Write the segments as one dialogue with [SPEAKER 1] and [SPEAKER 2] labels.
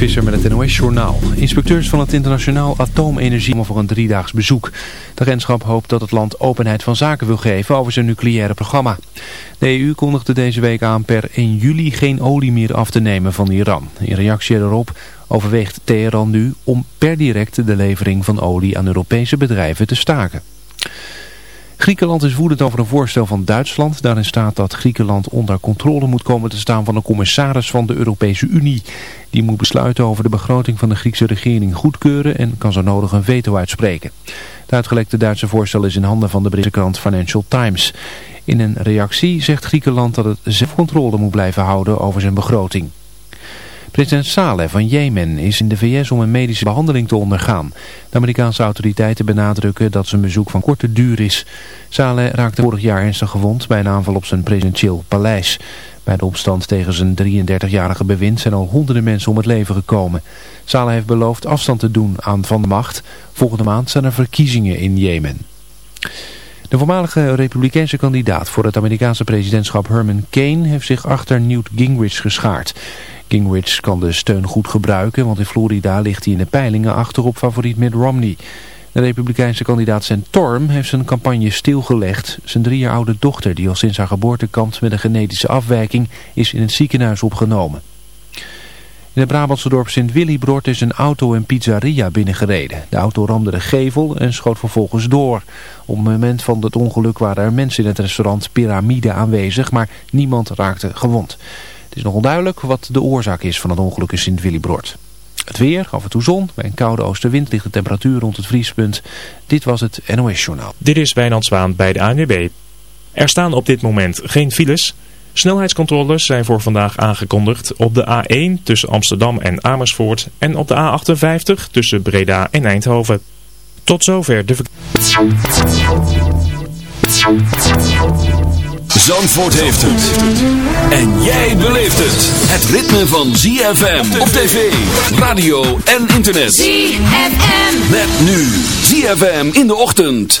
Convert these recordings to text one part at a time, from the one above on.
[SPEAKER 1] Visser met het NOS-journaal. Inspecteurs van het Internationaal Atoomenergie voor een driedaags bezoek. De agentschap hoopt dat het land openheid van zaken wil geven over zijn nucleaire programma. De EU kondigde deze week aan per 1 juli geen olie meer af te nemen van Iran. In reactie daarop overweegt Teheran nu om per direct de levering van olie aan Europese bedrijven te staken. Griekenland is woedend over een voorstel van Duitsland. Daarin staat dat Griekenland onder controle moet komen te staan van een commissaris van de Europese Unie. Die moet besluiten over de begroting van de Griekse regering goedkeuren en kan zo nodig een veto uitspreken. Het uitgelekte Duitse voorstel is in handen van de Britse krant Financial Times. In een reactie zegt Griekenland dat het zelf controle moet blijven houden over zijn begroting. President Saleh van Jemen is in de VS om een medische behandeling te ondergaan. De Amerikaanse autoriteiten benadrukken dat zijn bezoek van korte duur is. Saleh raakte vorig jaar ernstig gewond bij een aanval op zijn presidentieel paleis. Bij de opstand tegen zijn 33-jarige bewind zijn al honderden mensen om het leven gekomen. Saleh heeft beloofd afstand te doen aan van de macht. Volgende maand zijn er verkiezingen in Jemen. De voormalige republikeinse kandidaat voor het Amerikaanse presidentschap Herman Kane heeft zich achter Newt Gingrich geschaard. Gingrich kan de steun goed gebruiken, want in Florida ligt hij in de peilingen achter op favoriet Mitt Romney. De republikeinse kandidaat Santorum heeft zijn campagne stilgelegd. Zijn drie jaar oude dochter, die al sinds haar geboorte kampt met een genetische afwijking, is in het ziekenhuis opgenomen. In het Brabantse dorp Sint-Willibrord is een auto en pizzeria binnengereden. De auto ramde de gevel en schoot vervolgens door. Op het moment van het ongeluk waren er mensen in het restaurant Pyramide aanwezig, maar niemand raakte gewond. Het is nog onduidelijk wat de oorzaak is van het ongeluk in Sint-Willibrord. Het weer, af en toe zon. Bij een koude oostenwind ligt de temperatuur rond het vriespunt. Dit was het NOS Journaal.
[SPEAKER 2] Dit is Wijnand Zwaan bij de ANWB. Er staan op dit moment geen files. Snelheidscontroles zijn voor vandaag aangekondigd op de A1 tussen Amsterdam en Amersfoort en op de A58 tussen Breda en Eindhoven. Tot zover de
[SPEAKER 3] Zandvoort heeft het. En jij beleeft het. Het ritme van ZFM op tv, radio en internet.
[SPEAKER 4] ZFM.
[SPEAKER 3] Met nu ZFM in de ochtend.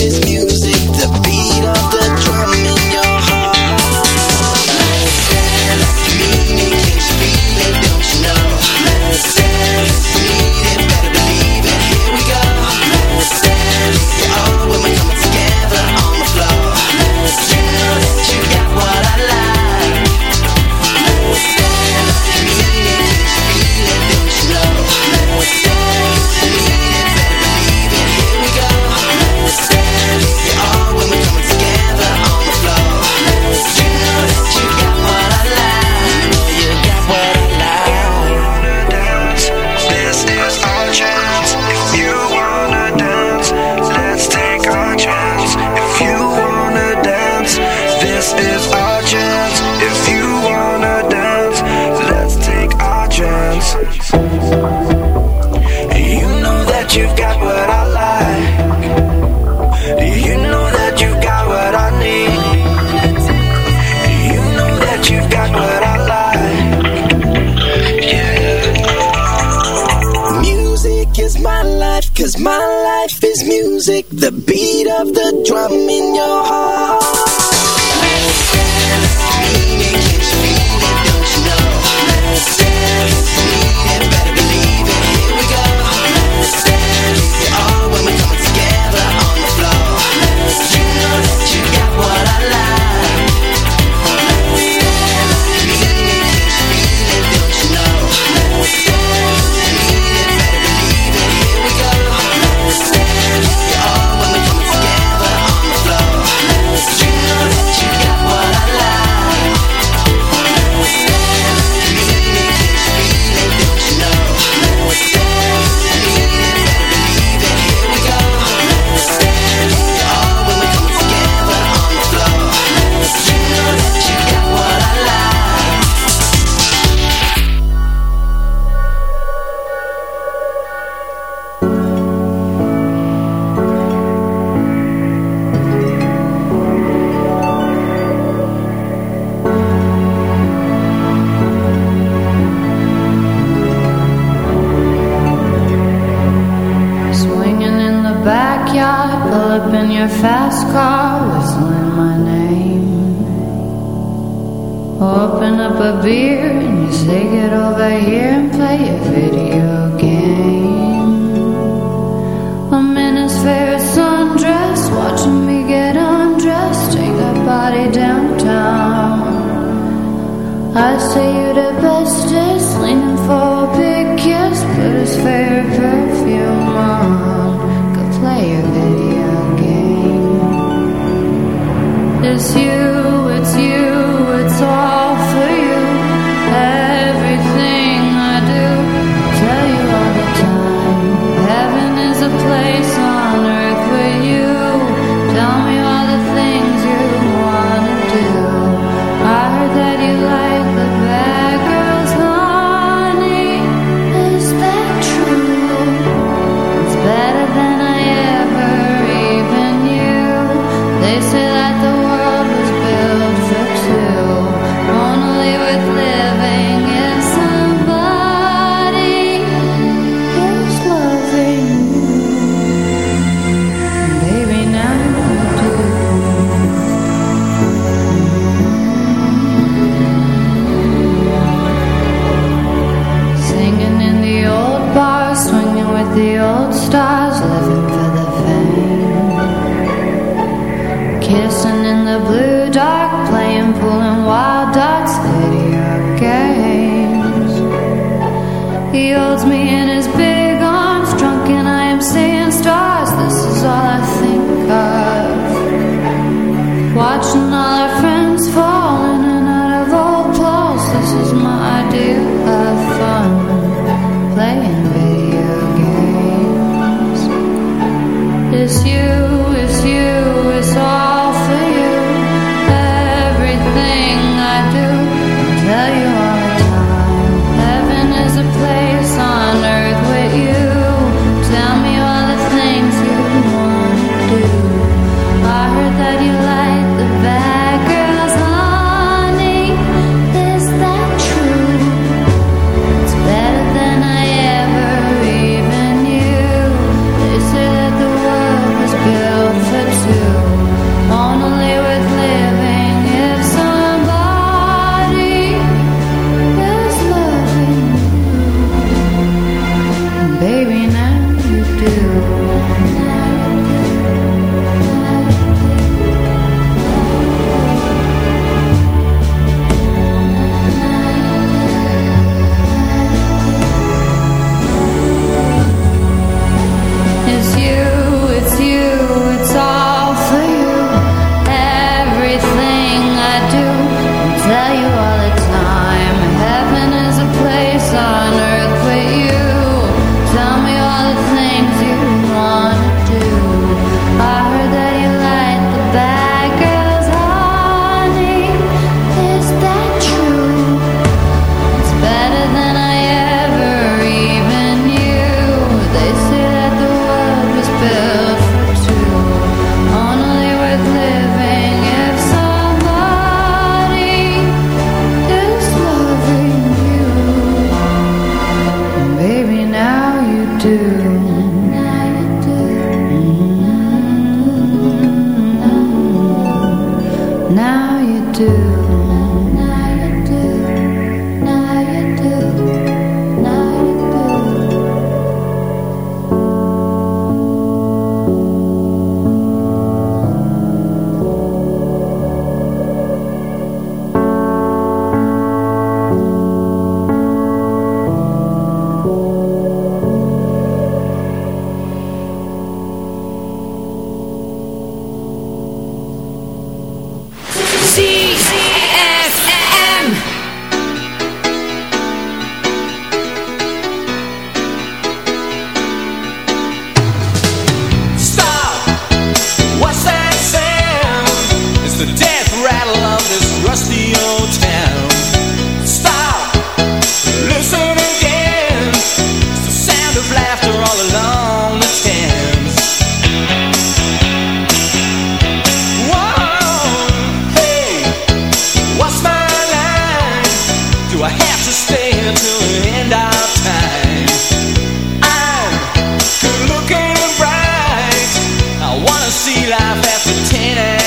[SPEAKER 5] life after
[SPEAKER 6] 10 hours.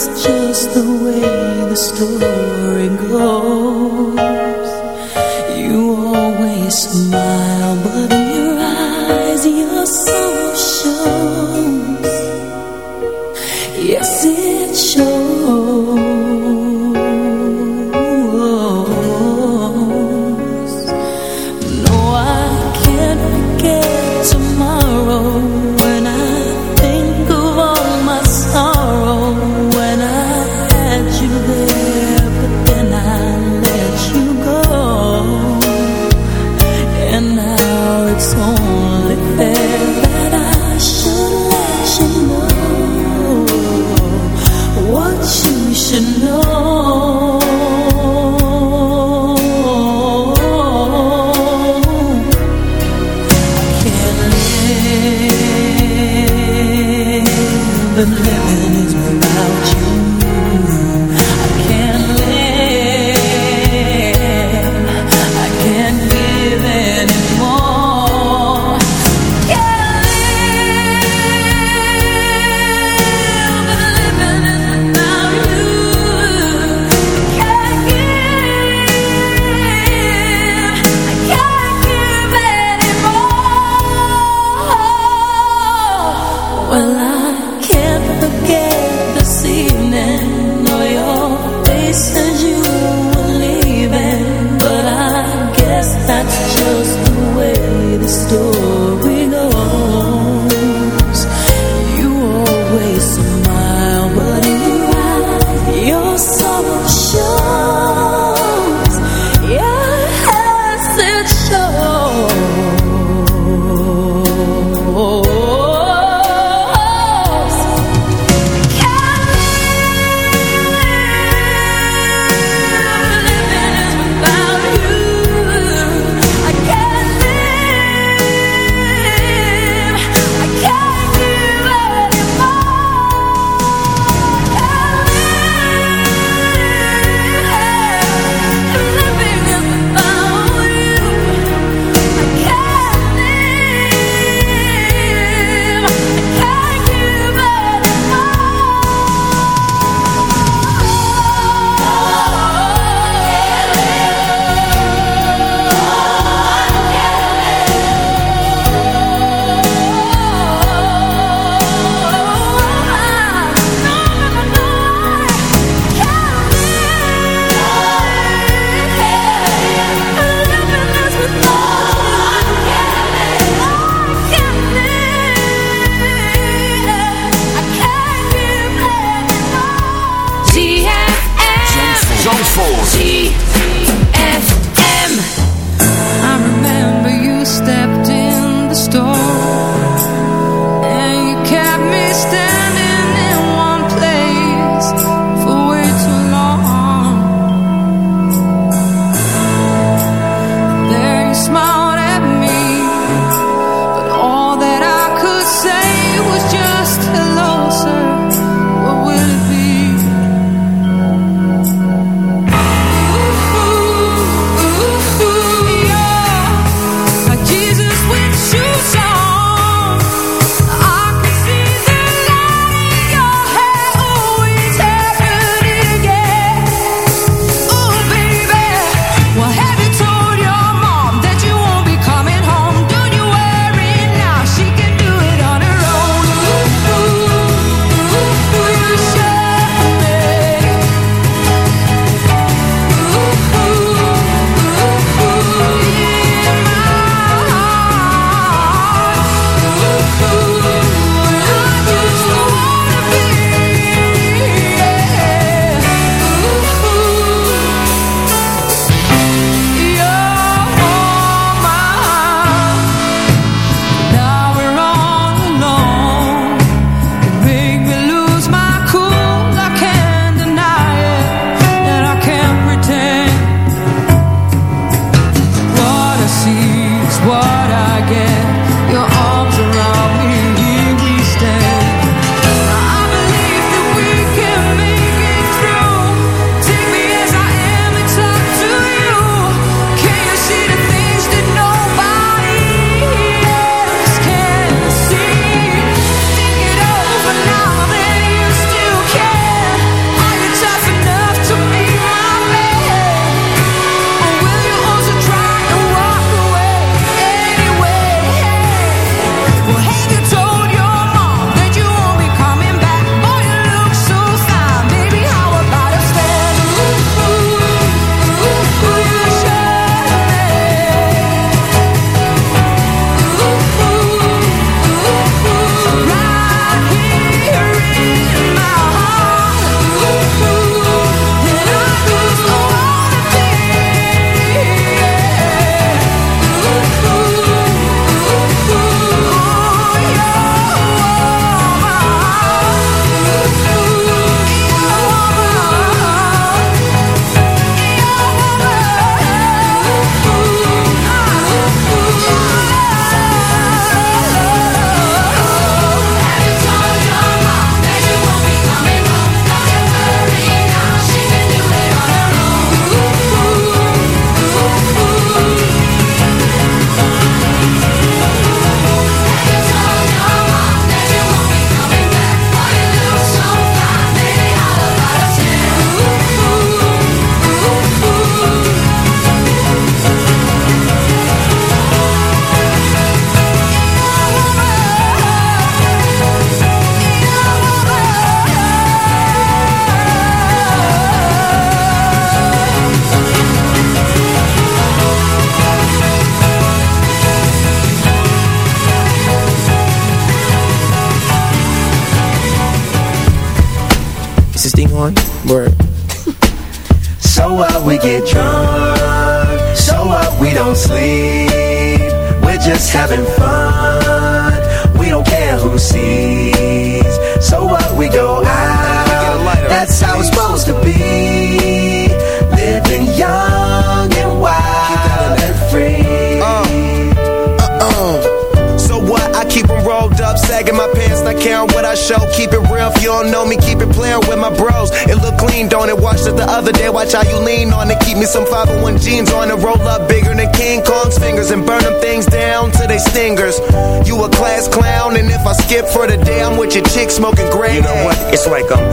[SPEAKER 6] It's
[SPEAKER 7] just the way the
[SPEAKER 8] story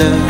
[SPEAKER 9] We